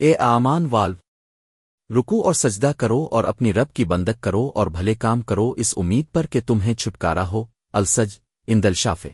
اے آمان والو رکو اور سجدہ کرو اور اپنی رب کی بندک کرو اور بھلے کام کرو، اس امید پر کہ تمہیں چھٹکارا ہو السج اندل شافے